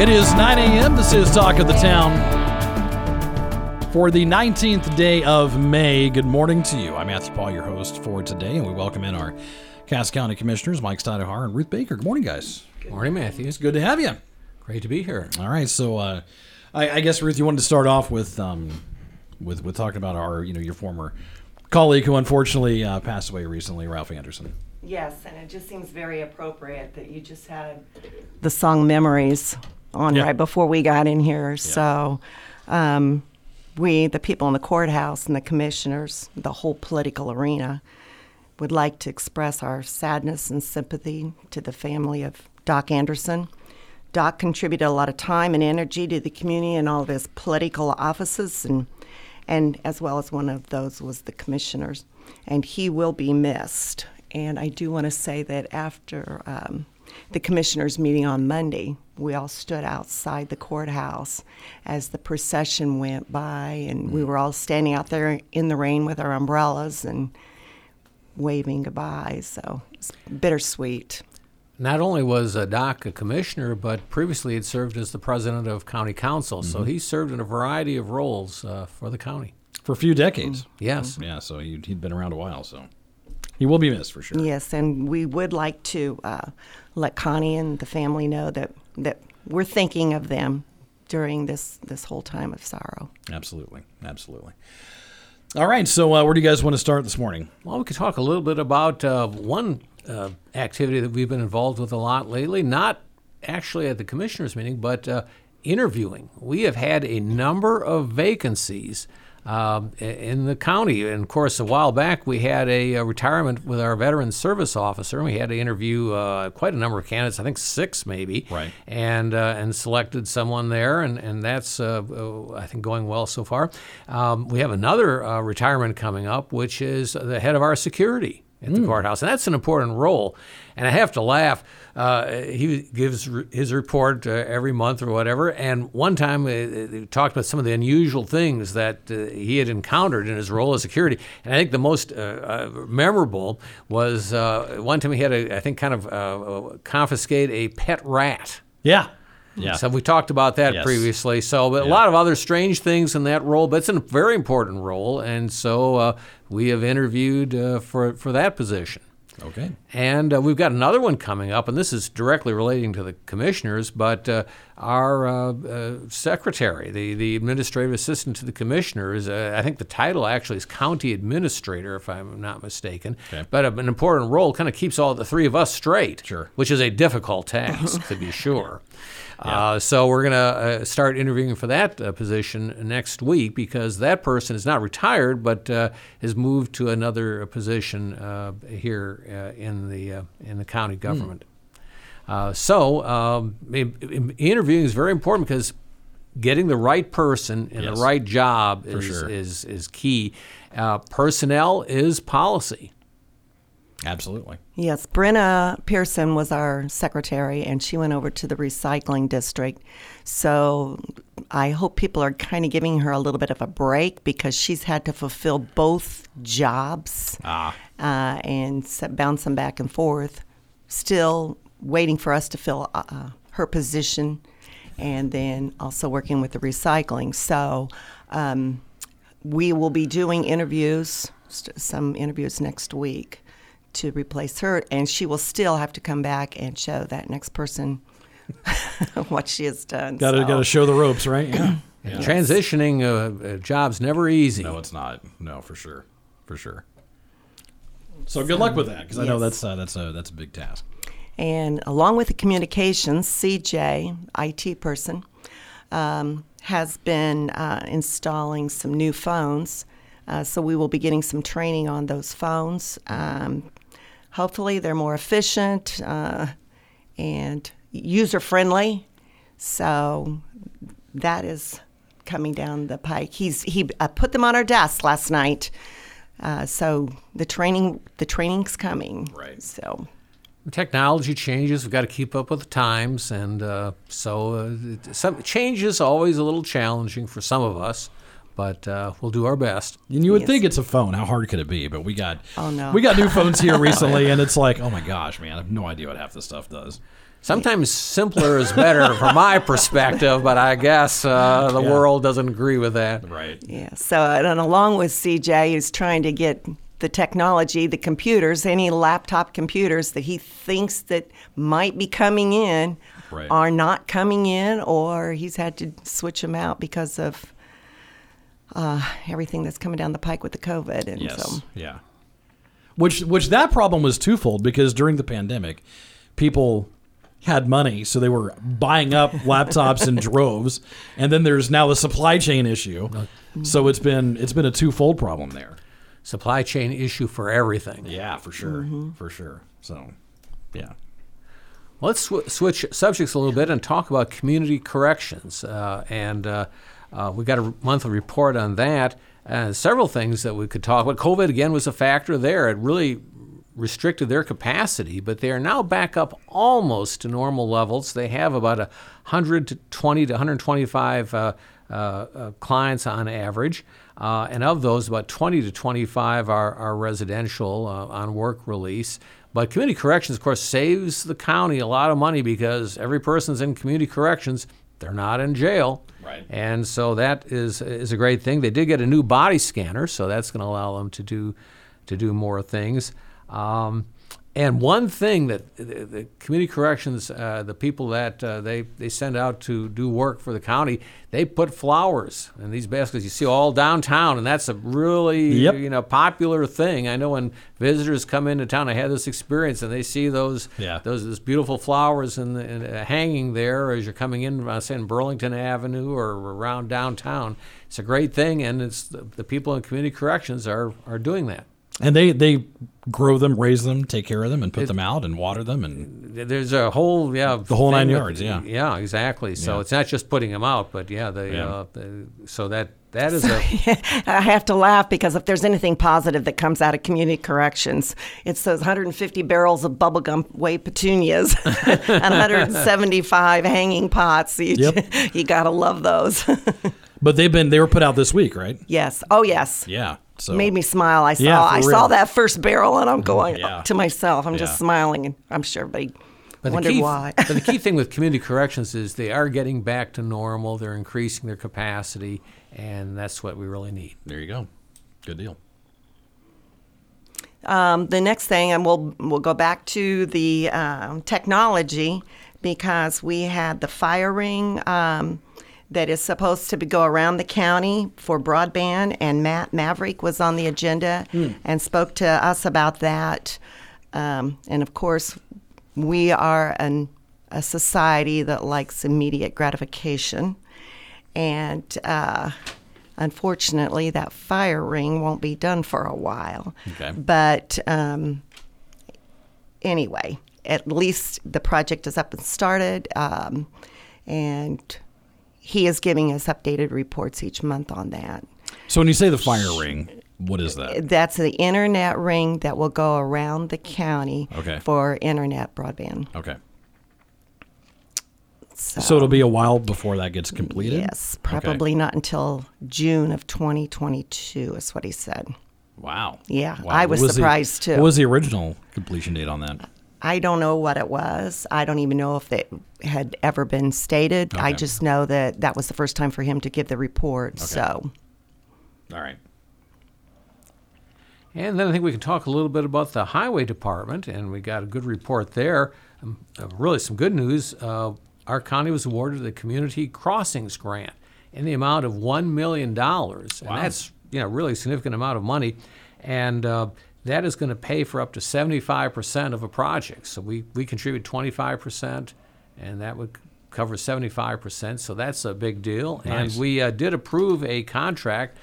It is 9 a.m. This is Talk of the Town for the 19th day of May. Good morning to you. I'm Matthew Paul, your host for today, and we welcome in our Cass County Commissioners, Mike Steinhar and Ruth Baker. Good morning, guys. Good morning, Matthew. It's good to have you. Great to be here. All right, so uh, I, I, guess Ruth, you wanted to start off with um, with with talking about our, you know, your former colleague who unfortunately uh, passed away recently, Ralph Anderson. Yes, and it just seems very appropriate that you just had the song Memories on yeah. right before we got in here. Yeah. So, um, we, the people in the courthouse and the commissioners, the whole political arena, would like to express our sadness and sympathy to the family of Doc Anderson. Doc contributed a lot of time and energy to the community and all of his political offices and and as well as one of those was the commissioners. And he will be missed. And I do want to say that after um, the commissioners' meeting on Monday, we all stood outside the courthouse as the procession went by, and we were all standing out there in the rain with our umbrellas and waving goodbye. So it's bittersweet. Not only was uh, Doc a commissioner, but previously had served as the president of county council. Mm-hmm. So he served in a variety of roles uh, for the county. For a few decades. Mm-hmm. Yes. Yeah, so he, he'd been around a while, so he will be missed for sure. Yes, and we would like to uh, let Connie and the family know that, that we're thinking of them during this, this whole time of sorrow. Absolutely, absolutely. All right, so uh, where do you guys want to start this morning? Well, we could talk a little bit about uh, one uh, activity that we've been involved with a lot lately, not actually at the commissioners' meeting, but uh, interviewing. We have had a number of vacancies um, in the county. And of course, a while back, we had a, a retirement with our veteran service officer, and we had to interview uh, quite a number of candidates, I think six maybe, right. and uh, and selected someone there, and and that's uh, I think going well so far. Um, we have another uh, retirement coming up, which is the head of our security at the mm. courthouse, and that's an important role. And I have to laugh. Uh, he gives re- his report uh, every month or whatever. And one time uh, he talked about some of the unusual things that uh, he had encountered in his role as security. And I think the most uh, uh, memorable was one time he had, a, I think, kind of confiscate a pet rat. Yeah. Yeah. So we talked about that yes. previously. So, but yeah. a lot of other strange things in that role, but it's a very important role, and so uh, we have interviewed uh, for for that position. Okay. And uh, we've got another one coming up, and this is directly relating to the commissioners, but uh, our uh, uh secretary, the, the administrative assistant to the commissioners, uh, I think the title actually is county administrator, if I'm not mistaken. Okay. But an important role kind of keeps all the three of us straight, sure. which is a difficult task, to be sure. Yeah. Uh, so we're going to uh, start interviewing for that uh, position next week because that person is not retired but uh, has moved to another position uh, here uh, in the in the county hmm. government. Mm. so um, interviewing is very important because getting the right person in yes. the right job is, sure. is, is key. personnel is policy. Absolutely. Yes, Brenna Pearson was our secretary, and she went over to the recycling district. So I hope people are kind of giving her a little bit of a break because she's had to fulfill both jobs ah. uh, and bounce them back and forth. Still waiting for us to fill uh, uh, her position, and then also working with the recycling. So um, we will be doing interviews, some interviews next week to replace her, and she will still have to come back and show that next person what she has done. Got to so. got to show the ropes, right? Yeah. yeah. Transitioning uh, uh, jobs never easy. No, it's not. No, for sure, for sure. So good luck with that, because yes. I know that's uh, that's a that's a big task. And along with the communications, CJ, IT person, um, has been uh, installing some new phones. Uh, so we will be getting some training on those phones. Um, hopefully they're more efficient uh, and user friendly. So that is coming down the pike. He's he uh, put them on our desk last night. Uh, so the training the training's coming. Right. So Technology changes. We've got to keep up with the times, and uh, so uh, some change is always a little challenging for some of us, but uh, we'll do our best. And you would Yes. think it's a phone. How hard could it be? But we got Oh, no. we got new phones here recently, and it's like, oh my gosh, man, I have no idea what half this stuff does. Sometimes simpler is better from my perspective, but I guess uh, the Yeah. world doesn't agree with that. Right. Yeah. So, and along with CJ, is trying to get the technology, the computers, any laptop computers that he thinks that might be coming in Right. are not coming in, or he's had to switch them out because of uh, everything that's coming down the pike with the COVID. And Yes. so, Yeah. Which which that problem was twofold because during the pandemic, people had money, so they were buying up laptops in droves, and then there's now a supply chain issue. So it's been it's been a twofold problem there. Supply chain issue for everything. Yeah, for sure, for sure. So, yeah. Let's sw- switch subjects a little bit and talk about community corrections. Uh, and uh, uh, we got a monthly report on that. And several things that we could talk about. COVID again was a factor there. It really restricted their capacity, but they are now back up almost to normal levels. They have about a 120 to 125 uh, uh, uh, clients on average, uh, and of those, about 20 to 25 are, are residential uh, on work release. But community corrections, of course, saves the county a lot of money because every person's in community corrections. They're not in jail. Right. And so that is is a great thing. They did get a new body scanner, so that's going to allow them to do to do more things. Um, and one thing that the, the community corrections, uh, the people that uh, they, they send out to do work for the county, they put flowers in these baskets. You see all downtown, and that's a really Yep. you know popular thing. I know when visitors come into town, I had this experience, and they see those Yeah. those those beautiful flowers in the, in, uh, hanging there as you're coming in, uh, say in Burlington Avenue or around downtown. It's a great thing, and it's the, the people in community corrections are are doing that. And they they grow them, raise them, take care of them, and put them out and water them, and There's a whole yeah The whole nine thing yards, yeah. yeah exactly. So Yeah. it's not just putting them out, but yeah, the, Yeah. Uh, the so that that is a I have to laugh because if there's anything positive that comes out of community corrections, it's those 150 barrels of bubblegum wave petunias and 175 hanging pots. You, Yep. you gotta love those. but they've been they were put out this week, right? yes. Oh yes. Yeah. So Made me smile. I saw Yeah, I real. saw that first barrel and I'm going Yeah. to myself. I'm Yeah. just smiling and I'm sure everybody But wondered key, why. but the key thing with community corrections is they are getting back to normal. They're increasing their capacity, and that's what we really need. there you go. Good deal. Um, the next thing, and we'll we'll go back to the um, technology because we had the fiber ring um, that is supposed to be, go around the county for broadband, and Matt Maverick was on the agenda and spoke to us about that. Um, and of course, we are an, a society that likes immediate gratification, and. Uh, Unfortunately, that fiber ring won't be done for a while. Okay. But um, anyway, at least the project is up and started, um, and he is giving us updated reports each month on that. So when you say the fiber ring, what is that? That's the internet ring that will go around the county Okay. for internet broadband. Okay. So, So it'll be a while before that gets completed. yes, Okay. probably not until June of 2022 is what he said. Wow. Yeah, Wow. I was the- surprised, too. What was the original completion date on that? I don't know what it was. I don't even know if it had ever been stated. I just know that that was the first time for him to give the report. So, All right. And then I think we can talk a little bit about the highway department, and we got a good report there. Um, uh, really, some good news. Uh, our county was awarded the Community Crossings Grant in the amount of one million dollars, Wow. and that's you know really significant amount of money, and uh, that is going to pay for up to seventy-five percent of a project. So we we contribute twenty-five percent, and that would cover seventy-five percent. So that's a big deal, Nice. and we uh, did approve a contract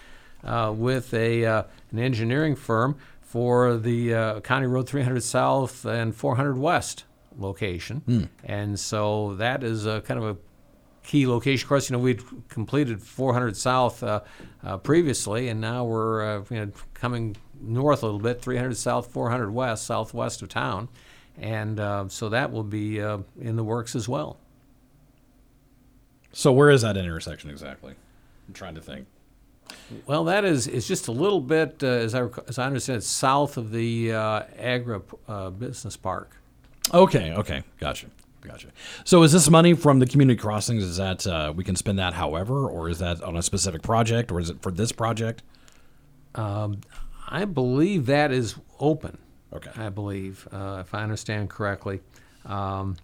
uh, with a uh, an engineering firm for the uh, County Road 300 South and 400 West location. And so that is a kind of a key location. Of course, you know, we'd completed 400 South uh, uh, previously, and now we're uh, you know, coming north a little bit, 300 South, 400 West, southwest of town. And uh, so that will be uh, in the works as well. So where is that intersection exactly? I'm trying to think. Well, that is is just a little bit, uh, as I as I understand, it, south of the uh, Agra uh, Business Park. Okay, okay, gotcha, gotcha. So is this money from the community crossings? Is that uh, we can spend that however, or is that on a specific project, or is it for this project? I believe that is open. Okay. I believe, uh, if I understand correctly. Um,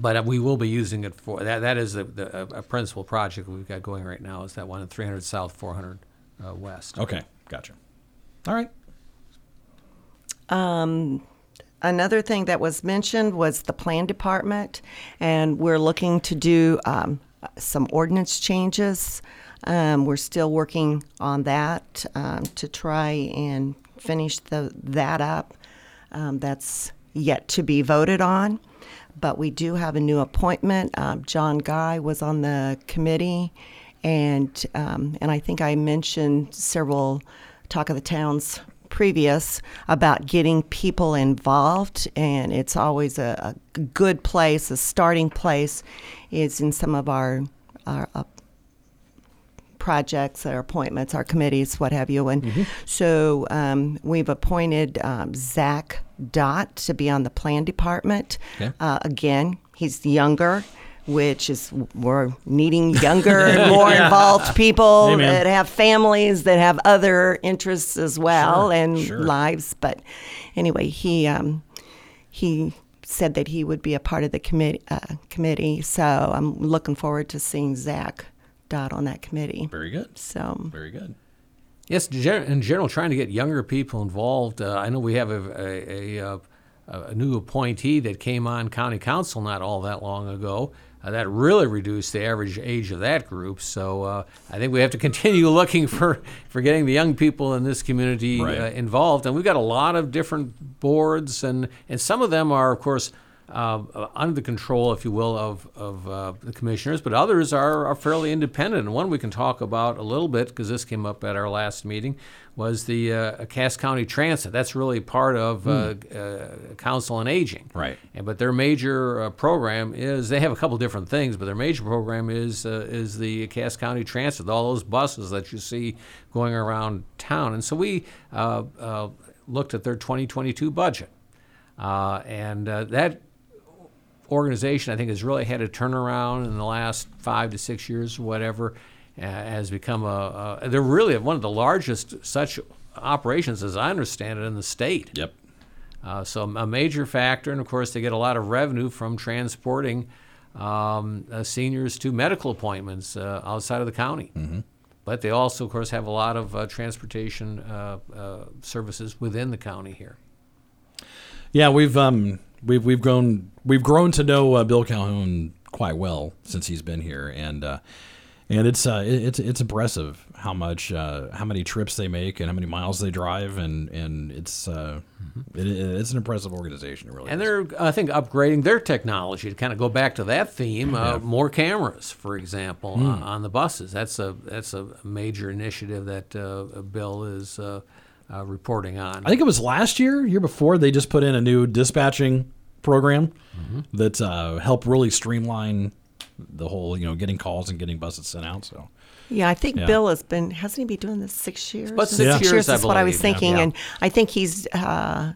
but we will be using it for that. That is the, the, a principal project we've got going right now. Is that one at 300 South, 400 uh, West? Okay, gotcha. All right. Another thing that was mentioned was the plan department, and we're looking to do um, some ordinance changes. Um, we're still working on that um, to try and finish the, that up. Um, that's yet to be voted on, but we do have a new appointment. Um, John Guy was on the committee, and um, and I think I mentioned several talk of the towns previous about getting people involved, and it's always a, a good place. A starting place is in some of our our uh, projects, our appointments, our committees, what have you. And so um, we've appointed um, Zach Dot to be on the plan department. Okay. Uh, again, he's younger. Which is we're needing younger and more involved people Amen. that have families that have other interests as well Sure, and sure. lives. But anyway, he um, he said that he would be a part of the committee. Uh, committee. So I'm looking forward to seeing Zach Dot on that committee. Very good. So Very good. Yes, in general, trying to get younger people involved. Uh, I know we have a, a, a, uh, a new appointee that came on county council not all that long ago. Uh, that really reduced the average age of that group. So uh, I think we have to continue looking for, for getting the young people in this community Right. uh, involved. And we've got a lot of different boards, and, and some of them are, of course, uh, uh, under the control, if you will, of, of uh, the commissioners, but others are, are fairly independent. And one we can talk about a little bit, because this came up at our last meeting, was the uh, Cass County Transit. That's really part of uh, uh, Council on Aging. Right. And, but their major uh, program is they have a couple different things, but their major program is uh, is the Cass County Transit, all those buses that you see going around town. And so we uh, uh, looked at their 2022 budget, uh, and uh, that organization I think has really had a turnaround in the last five to six years, whatever. Uh, has become a, a they're really one of the largest such operations, as I understand it, in the state. Yep. Uh, so a major factor, and of course they get a lot of revenue from transporting um, uh, seniors to medical appointments uh, outside of the county. Mm-hmm. But they also, of course, have a lot of uh, transportation uh, uh, services within the county here. Yeah, we've um we've we've grown we've grown to know uh, Bill Calhoun quite well since he's been here, and uh, and it's uh it's it's impressive how much uh, how many trips they make and how many miles they drive, and and it's uh it, it's an impressive organization. Really And is. they're, I think, upgrading their technology to kind of go back to that theme. Uh, More cameras, for example, Hmm. on, the buses. That's a that's a major initiative that uh, Bill is uh, uh, reporting on. I think it was last year, year before, they just put in a new dispatching program that uh, helped really streamline the whole, you know, getting calls and getting buses sent out. So yeah, I think Yeah. Bill has been hasn't he been doing this six years? about six Yeah. years, I That's what I was thinking, Yeah. and I think he's uh,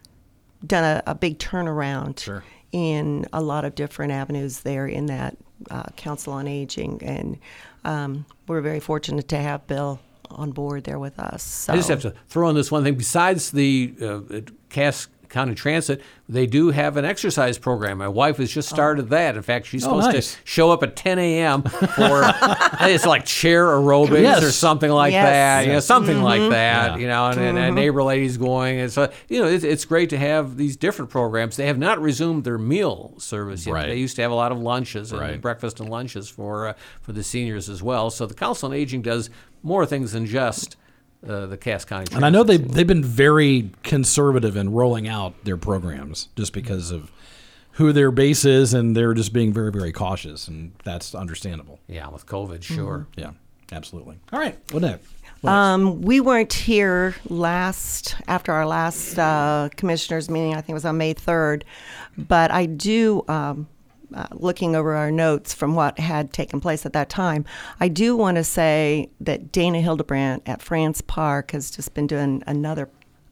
done a, a big turnaround Sure. in a lot of different avenues there in that uh, Council on Aging, and um, we're very fortunate to have Bill on board there with us. So. I just have to throw in this one thing. Besides the uh, Cass County Transit, they do have an exercise program. My wife has just oh. started that. In fact, she's Oh, supposed nice. to show up at 10 a.m. for it's like chair aerobics Yes. or something like Yes. that. You know, something like mm-hmm. that. Yeah. You know, and, and a mm-hmm. neighbor lady's going. And so uh, you know, it's, it's great to have these different programs. They have not resumed their meal service yet. Right. They used to have a lot of lunches and Right. breakfast and lunches for uh, for the seniors as well. So the Council on Aging does more things than just uh, the Cass County. And I know they they've been very conservative in rolling out their programs just because of who their base is, and they're just being very very cautious, and that's understandable. yeah with COVID, sure. Yeah, absolutely. All right, what next? What next? Um, we weren't here last after our last uh, commissioners meeting. I think it was on May third, but I do. Um, uh, looking over our notes from what had taken place at that time, I do want to say that Dana Hildebrandt at France Park has just been doing another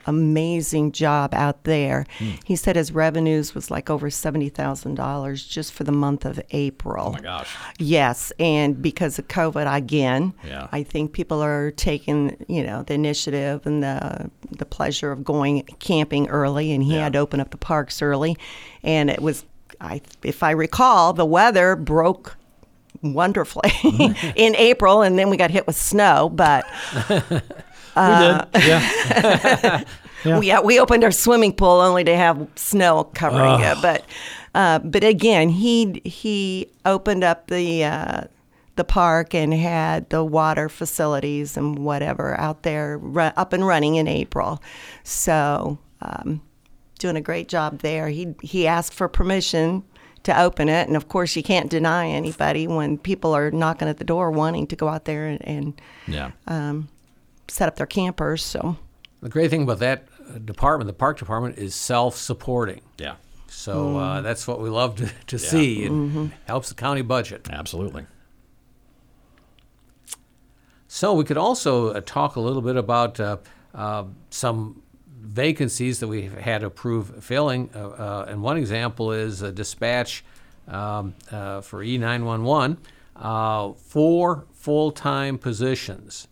amazing job out there. He said his revenues was like over seventy thousand dollars just for the month of April. oh my gosh. Yes, and because of COVID again, Yeah. I think people are taking you know the initiative and the the pleasure of going camping early, and he Yeah. had to open up the parks early, and it was, I if I recall, the weather broke wonderfully in April, and then we got hit with snow, but. Uh, we did. Yeah. Yeah. We, yeah, we opened our swimming pool only to have snow covering it. But uh, but again, he he opened up the uh, the park and had the water facilities and whatever out there up and running in April. So um, doing a great job there. He he asked for permission to open it, and of course you can't deny anybody when people are knocking at the door wanting to go out there and, and Yeah. set up their campers. So. The great thing about that uh, department, the park department, is self-supporting. yeah. So uh, that's what we love to, to see. It helps the county budget. Absolutely. So we could also uh, talk a little bit about uh, uh, some vacancies that we've had approved filling. Uh, uh, and one example is a dispatch um, uh, for E911. Uh, four full-time positions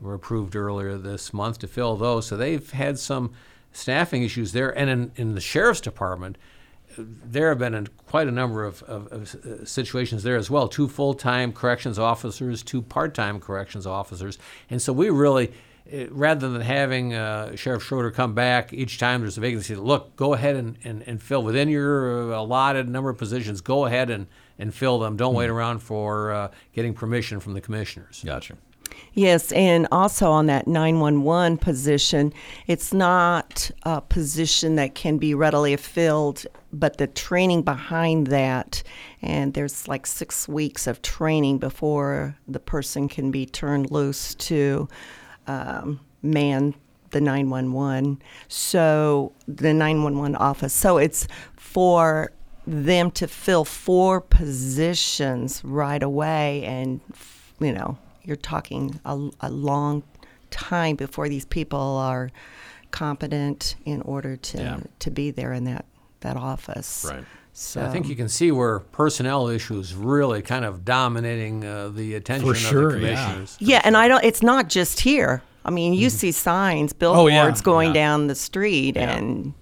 were approved earlier this month to fill those. So they've had some staffing issues there. And in, in the sheriff's department, there have been quite a number of, of, of situations there as well. Two full-time corrections officers, two part-time corrections officers, and so we really, uh, rather than having uh, Sheriff Schroeder come back each time there's a vacancy, look, go ahead and, and, and fill within your uh, allotted number of positions. Go ahead and, and fill them. Don't wait around for uh, getting permission from the commissioners. Gotcha. Yes, and also on that 911 position, it's not a position that can be readily filled, but the training behind that, and there's like six weeks of training before the person can be turned loose to um, man the 911. So the 911 office. So it's for them to fill four positions right away and you know you're talking a, a long time before these people are competent in order to Yeah. to be there in that that office Right. So I think you can see where personnel issues really kind of dominating uh, the attention sure, of the commissioners. yeah and i don't it's not just here i mean you see signs billboards Mm-hmm. Oh, yeah, going yeah. down the street Yeah. and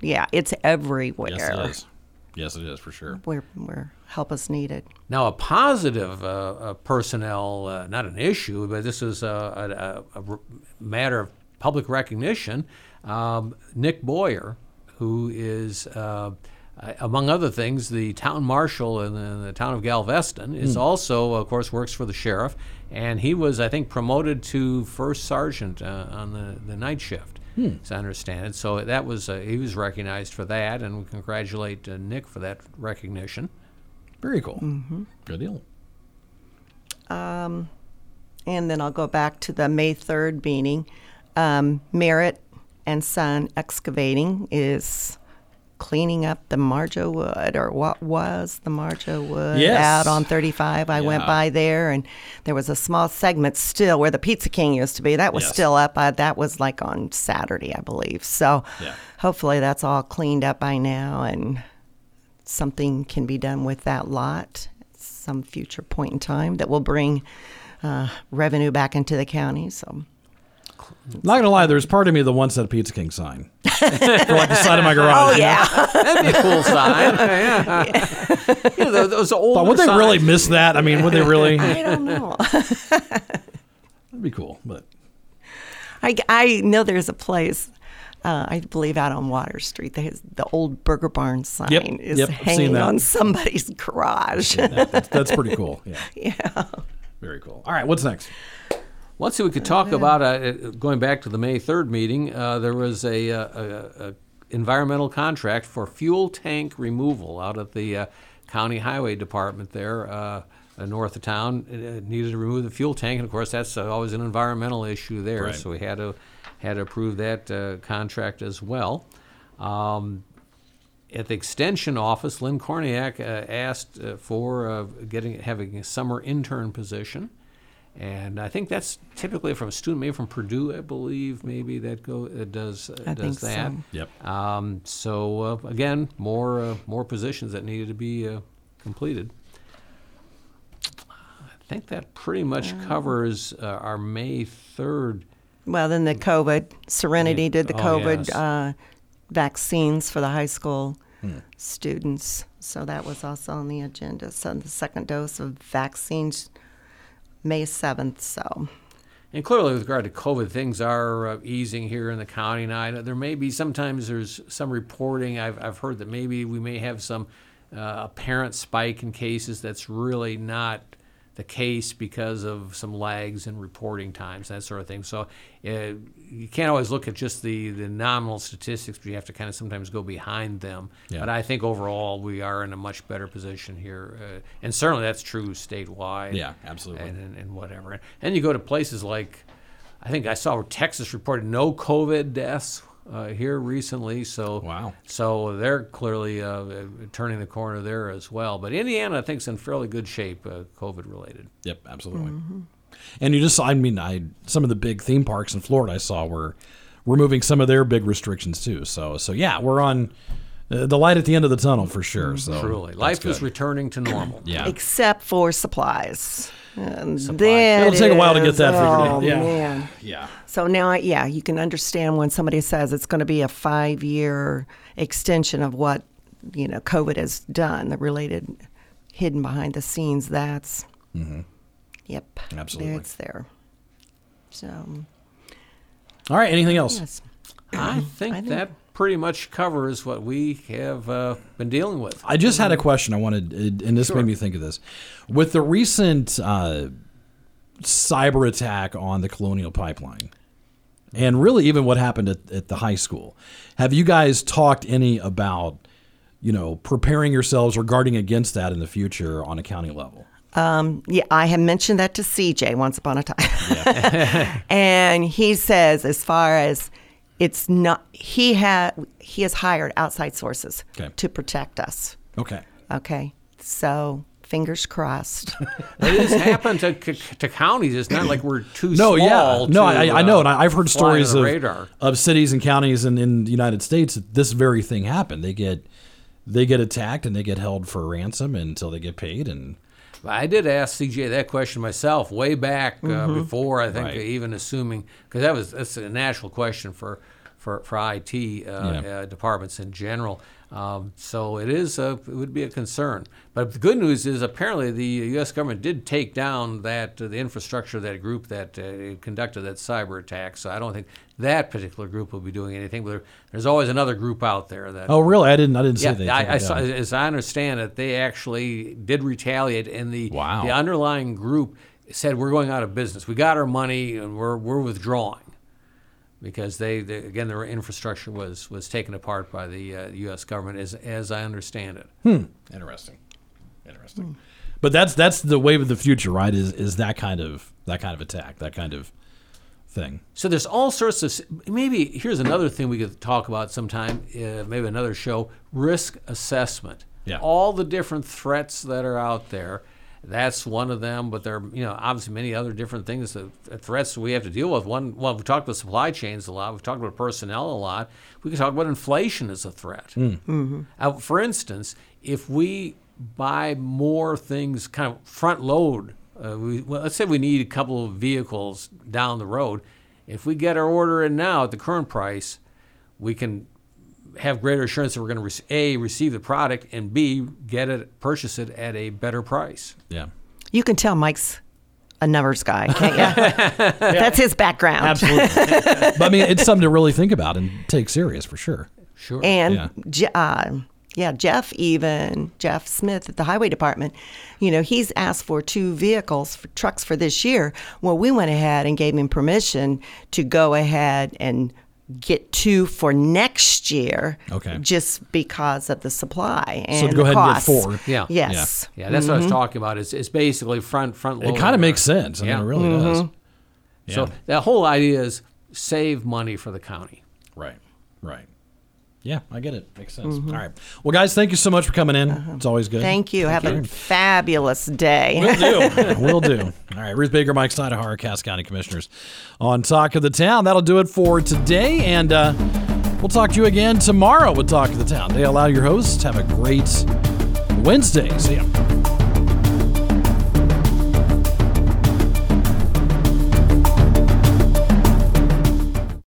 yeah it's everywhere Yes, it is. Yes, it is for sure. where where help is needed Now, a positive uh, uh, personnel, uh, not an issue, but this is a matter of public recognition. Um, Nick Boyer, who is, uh, among other things, the town marshal in the, in the town of Galveston, is also, of course, works for the sheriff, and he was, I think, promoted to first sergeant uh, on the, the night shift. As I understand it, so that was uh, he was recognized for that, and we congratulate uh, Nick for that recognition. Very cool. Mm-hmm. Good deal. and then I'll go back to the May 3rd meeting. Um, Merritt and Son Excavating is cleaning up the Marjo Wood, or what was the Marjo Wood Yes. out on 35. I went by there, and there was a small segment still where the Pizza King used to be. That was Yes. still up. Uh, that was like on Saturday, I believe. So Yeah. hopefully that's all cleaned up by now, and something can be done with that lot at some future point in time that will bring uh, revenue back into the county. So Not gonna lie, there's part of me that wants that Pizza King sign for like the side of my garage. Oh yeah, That'd be a cool sign. yeah. You know, those- those old. But would they really miss that? I mean, would they really? I don't know. That'd be cool. But I, I know there's a place. Uh, I believe out on Water Street, there's the old Burger Barn sign Yep, is yep, hanging on somebody's garage. that's, that's pretty cool. Yeah. yeah. Very cool. All right, what's next? One thing we could talk about, uh, going back to the May 3rd meeting, uh, there was a, uh, a, a environmental contract for fuel tank removal out at the uh, county highway department there uh, uh, north of town. It, it needed to remove the fuel tank, and of course that's uh, always an environmental issue there. Right. So we had to had to approve that uh, contract as well. Um, at the extension office, Lynn Korniak uh, asked uh, for uh, getting having a summer intern position, and I think that's typically from a student, maybe from Purdue, I believe, maybe that go uh, does uh, I does think that. so. Yep. Um, so uh, again, more uh, more positions that needed to be uh, completed. I think that pretty much covers uh, our May third. Well, then the COVID, Serenity did the Oh, COVID yes. uh, vaccines for the high school students. So that was also on the agenda. So the second dose of vaccines, May 7th. So And clearly, with regard to COVID, things are uh, easing here in the county now. There may be sometimes there's some reporting. I've, I've heard that maybe we may have some uh, apparent spike in cases that's really not the case because of some lags in reporting times, that sort of thing. So uh, you can't always look at just the, the nominal statistics, but you have to kind of sometimes go behind them. Yeah. But I think overall we are in a much better position here. Uh, and certainly that's true statewide Yeah, absolutely. and, and, and whatever. And you go to places like, I think I saw where Texas reported no COVID deaths uh, here recently. So Wow. So they're clearly uh, turning the corner there as well. But Indiana, I think, is in fairly good shape, uh, COVID related. Yep, absolutely. And you just, I mean, I some of the big theme parks in Florida I saw were removing some of their big restrictions too. So, so yeah, we're on uh, the light at the end of the tunnel for sure. So Truly, that's life is returning to normal. yeah. except for supplies. Then It'll take a while to get that figured oh, out. Yeah. man. Yeah. So now, yeah, you can understand when somebody says it's going to be a five-year extension of what you know COVID has done, the related, hidden behind the scenes. That's, yep, Mm-hmm. yep. Absolutely. it's there. So All right. Anything else? yes, I think I think- that pretty much covers what we have uh, been dealing with. I just had a question I wanted, and this Sure. made me think of this. With the recent uh, cyber attack on the Colonial Pipeline, and really even what happened at, at the high school, have you guys talked any about, you know, preparing yourselves or guarding against that in the future on a county level? yeah, I have mentioned that to CJ once upon a time, and he says as far as it's not, he had he has hired outside sources Okay. to protect us. Okay. Okay, so fingers crossed. It has happened to, to counties. It's not like we're too No, small. yeah, no, to, I, I know, uh, and I- I've heard stories of radar. of cities and counties in, in the United States that this very thing happened. They get they get attacked and they get held for ransom until they get paid, and I did ask CJ that question myself way back uh, before I think Right. even assuming because that was that's a natural question for for for IT uh, Yeah. uh, departments in general. Um, so it is a, it would be a concern. But the good news is apparently the U.S. government did take down that uh, the infrastructure of that group that uh, conducted that cyber attack. So I don't think that particular group will be doing anything. But there, there's always another group out there that oh, really? I didn't I didn't see yeah. I, I saw, as I understand it, they actually did retaliate, and the Wow. the underlying group said we're going out of business. We got our money, and we're we're withdrawing because they, they again their infrastructure was was taken apart by the uh, U.S. government, as as I understand it. Interesting. Interesting. But that's that's the wave of the future, right? Is is that kind of that kind of attack, that kind of thing. So there's all sorts of maybe here's another thing we could talk about sometime, uh, maybe another show: risk assessment. Yeah. All the different threats that are out there. That's one of them, but there are you know obviously many other different things that uh, threats we have to deal with. One, well, we've talked about supply chains a lot. We've talked about personnel a lot. We can talk about inflation as a threat. Uh, for instance, if we buy more things, kind of front load. Uh, we, well, let's say we need a couple of vehicles down the road. If we get our order in now at the current price, we can have greater assurance that we're going to rec- a receive the product and b get it purchase it at a better price. Yeah. you can tell Mike's a numbers guy, can't you? That's his background. Absolutely. but I mean, it's something to really think about and take serious for sure. Sure. And Yeah. J- uh, yeah, Jeff even Jeff Smith at the highway department, you know, he's asked for two vehicles, for trucks for this year. Well, we went ahead and gave him permission to go ahead and get two for next year. Okay. Just because of the supply and to go the ahead and get four. Yeah. Yes. Yeah, that's what I was mm-hmm. talking about. It's, it's basically front front It kind of makes sense. I Yeah. mean, it really mm-hmm. does. So Yeah. the whole idea is save money for the county. Right. Right. Yeah, I get it. Makes sense. All right. Well, guys, thank you so much for coming in. It's always good. Thank you. Have a fabulous day. Will do. Will do. All right. Ruth Baker, Mike Steinhauer, Cass County Commissioners on Talk of the Town. That'll do it for today. And uh, we'll talk to you again tomorrow with Talk of the Town. Dale allow your hosts. Have a great Wednesday. See ya.